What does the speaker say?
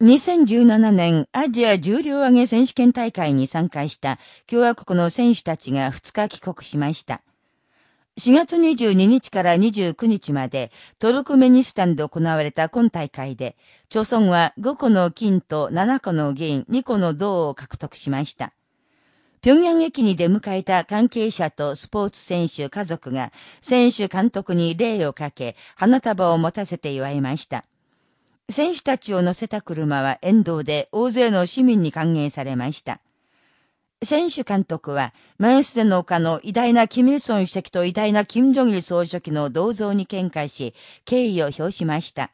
2017年アジア重量挙げ選手権大会に参加した共和国の選手たちが2日帰国しました。4月22日から29日までトルクメニスタンで行われた今大会で、朝鮮は5個の金と7個の銀、2個の銅を獲得しました。平壌駅に出迎えた関係者とスポーツ選手家族が選手監督に礼をかけ花束を持たせて祝いました。選手たちを乗せた車は沿道で大勢の市民に歓迎されました。選手監督は、マンスデの丘の偉大なキム・イルソン主席と偉大なキム・ジョギル総書記の銅像に見解し、敬意を表しました。